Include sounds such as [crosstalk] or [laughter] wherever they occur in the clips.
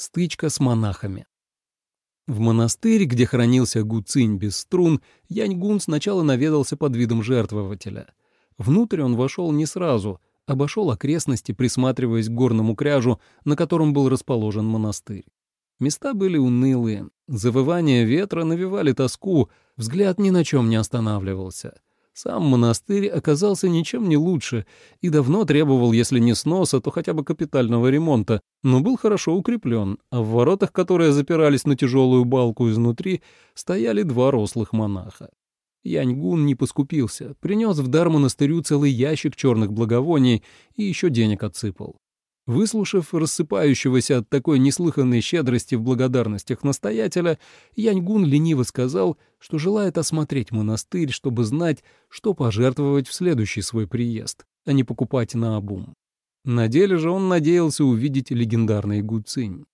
Стычка с монахами. В монастырь, где хранился Гуцинь без струн, Яньгун сначала наведался под видом жертвователя. Внутрь он вошел не сразу, обошел окрестности, присматриваясь к горному кряжу, на котором был расположен монастырь. Места были унылые, завывания ветра навевали тоску, взгляд ни на чем не останавливался. Сам монастырь оказался ничем не лучше и давно требовал, если не сноса, то хотя бы капитального ремонта, но был хорошо укреплен, а в воротах, которые запирались на тяжелую балку изнутри, стояли два рослых монаха. Яньгун не поскупился, принес в дар монастырю целый ящик черных благовоний и еще денег отсыпал. Выслушав рассыпающегося от такой неслыханной щедрости в благодарностях настоятеля, Яньгун лениво сказал, что желает осмотреть монастырь, чтобы знать, что пожертвовать в следующий свой приезд, а не покупать на обум. На деле же он надеялся увидеть легендарный Гуцинь.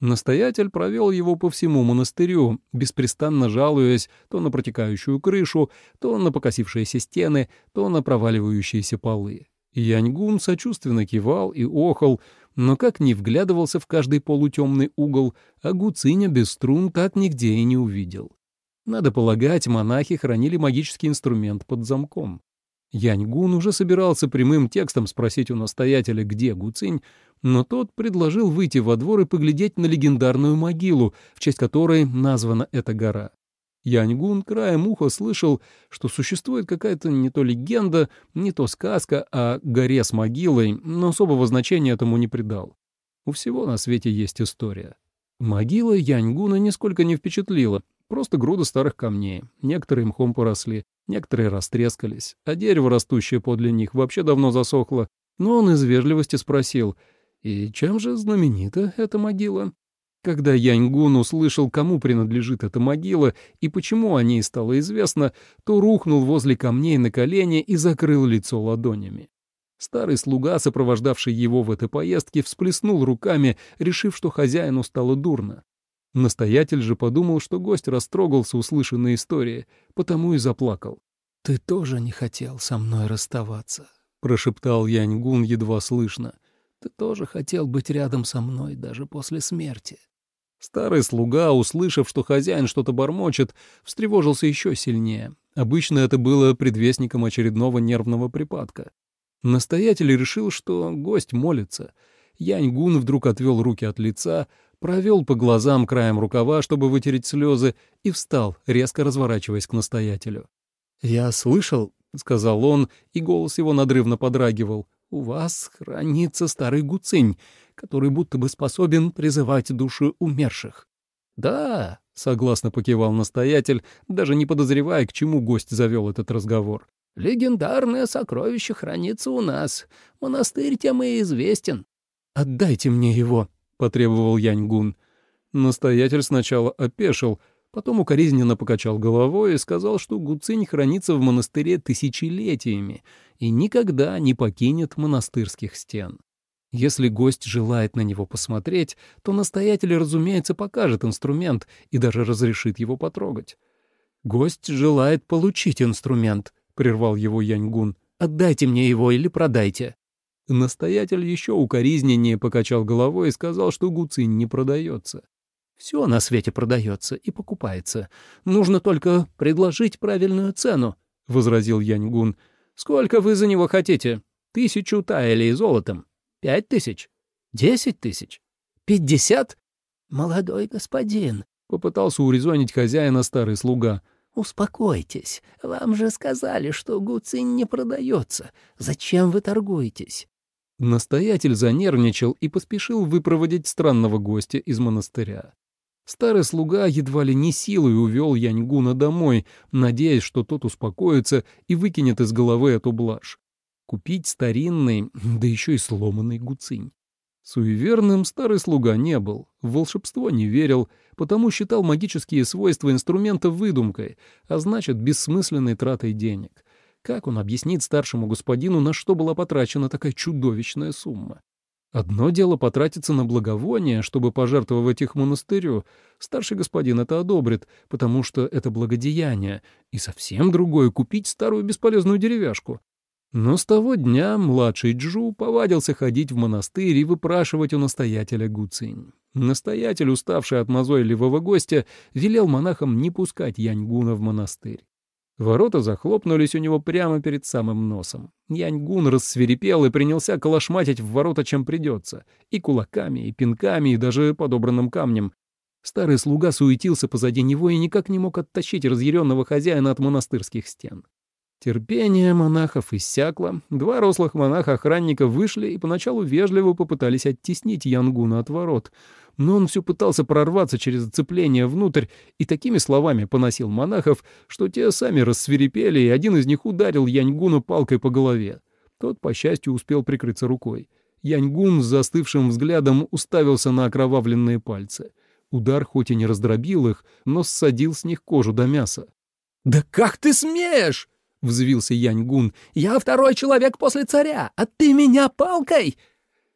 Настоятель провел его по всему монастырю, беспрестанно жалуясь то на протекающую крышу, то на покосившиеся стены, то на проваливающиеся полы. Яньгун сочувственно кивал и охал, но как ни вглядывался в каждый полутемный угол, а Гуциня без струн так нигде и не увидел. Надо полагать, монахи хранили магический инструмент под замком. Яньгун уже собирался прямым текстом спросить у настоятеля, где Гуцинь, но тот предложил выйти во двор и поглядеть на легендарную могилу, в честь которой названа эта гора. Яньгун краем уха слышал, что существует какая-то не то легенда, не то сказка о горе с могилой, но особого значения этому не придал. У всего на свете есть история. Могила Яньгуна нисколько не впечатлила, просто груда старых камней. Некоторые мхом поросли, некоторые растрескались, а дерево, растущее подле них, вообще давно засохло. Но он из вежливости спросил, «И чем же знаменита эта могила?» Когда Яньгун услышал, кому принадлежит эта могила и почему о ней стало известно, то рухнул возле камней на колени и закрыл лицо ладонями. Старый слуга, сопровождавший его в этой поездке, всплеснул руками, решив, что хозяину стало дурно. Настоятель же подумал, что гость растрогался услышанной историей, потому и заплакал. «Ты тоже не хотел со мной расставаться», — прошептал Яньгун едва слышно. «Ты тоже хотел быть рядом со мной даже после смерти». Старый слуга, услышав, что хозяин что-то бормочет, встревожился еще сильнее. Обычно это было предвестником очередного нервного припадка. Настоятель решил, что гость молится. Янь-гун вдруг отвел руки от лица, провел по глазам краем рукава, чтобы вытереть слезы, и встал, резко разворачиваясь к настоятелю. «Я слышал», — сказал он, и голос его надрывно подрагивал, — «у вас хранится старый гуцинь, который будто бы способен призывать души умерших. «Да», — согласно покивал настоятель, даже не подозревая, к чему гость завел этот разговор. «Легендарное сокровище хранится у нас. Монастырь тем и известен». «Отдайте мне его», — потребовал Яньгун. Настоятель сначала опешил, потом укоризненно покачал головой и сказал, что Гуцинь хранится в монастыре тысячелетиями и никогда не покинет монастырских стен. Если гость желает на него посмотреть, то настоятель, разумеется, покажет инструмент и даже разрешит его потрогать. «Гость желает получить инструмент», — прервал его Яньгун. «Отдайте мне его или продайте». Настоятель еще укоризненнее покачал головой и сказал, что гуцинь не продается. «Все на свете продается и покупается. Нужно только предложить правильную цену», — возразил Яньгун. «Сколько вы за него хотите? Тысячу таэлей золотом?» Пять тысяч? Десять тысяч? Пятьдесят? Молодой господин, — попытался урезонить хозяина старый слуга. «Успокойтесь. Вам же сказали, что гуцин не продается. Зачем вы торгуетесь?» Настоятель занервничал и поспешил выпроводить странного гостя из монастыря. Старый слуга едва ли не силой увел Яньгуна домой, надеясь, что тот успокоится и выкинет из головы эту блажь купить старинный, [laughs] да еще и сломанный гуцинь. Суеверным старый слуга не был, в волшебство не верил, потому считал магические свойства инструмента выдумкой, а значит, бессмысленной тратой денег. Как он объяснит старшему господину, на что была потрачена такая чудовищная сумма? Одно дело потратиться на благовония, чтобы пожертвовать их монастырю. Старший господин это одобрит, потому что это благодеяние. И совсем другое — купить старую бесполезную деревяшку. Но с того дня младший Джу повадился ходить в монастырь и выпрашивать у настоятеля Гуцинь. Настоятель, уставший от мозойливого гостя, велел монахам не пускать Яньгуна в монастырь. Ворота захлопнулись у него прямо перед самым носом. Яньгун рассверепел и принялся колошматить в ворота, чем придется. И кулаками, и пинками, и даже подобранным камнем. Старый слуга суетился позади него и никак не мог оттащить разъяренного хозяина от монастырских стен. Терпение монахов иссякло, два рослых монаха-охранника вышли и поначалу вежливо попытались оттеснить Янгуна от ворот, но он все пытался прорваться через зацепление внутрь и такими словами поносил монахов, что те сами рассверепели, и один из них ударил Яньгуна палкой по голове. Тот, по счастью, успел прикрыться рукой. Яньгун с застывшим взглядом уставился на окровавленные пальцы. Удар хоть и не раздробил их, но ссадил с них кожу до мяса. «Да как ты смеешь!» — взвился Яньгун. «Я второй человек после царя, а ты меня палкой!»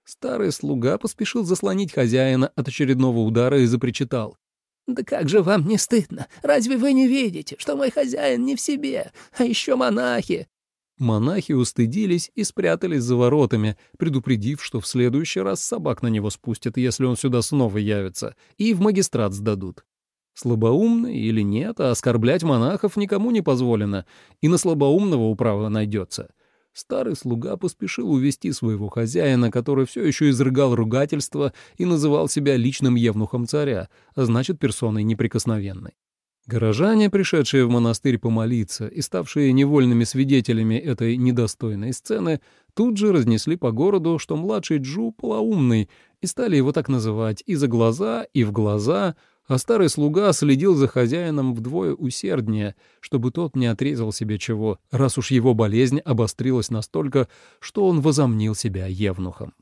Старый слуга поспешил заслонить хозяина от очередного удара и запричитал. «Да как же вам не стыдно? Разве вы не видите, что мой хозяин не в себе? А еще монахи!» Монахи устыдились и спрятались за воротами, предупредив, что в следующий раз собак на него спустят, если он сюда снова явится, и в магистрат сдадут. Слабоумный или нет, а оскорблять монахов никому не позволено, и на слабоумного управа найдется. Старый слуга поспешил увести своего хозяина, который все еще изрыгал ругательство и называл себя личным евнухом царя, а значит, персоной неприкосновенной. Горожане, пришедшие в монастырь помолиться и ставшие невольными свидетелями этой недостойной сцены, тут же разнесли по городу, что младший Джу полоумный, и стали его так называть и за глаза, и в глаза — а старый слуга следил за хозяином вдвое усерднее, чтобы тот не отрезал себе чего, раз уж его болезнь обострилась настолько, что он возомнил себя евнухом.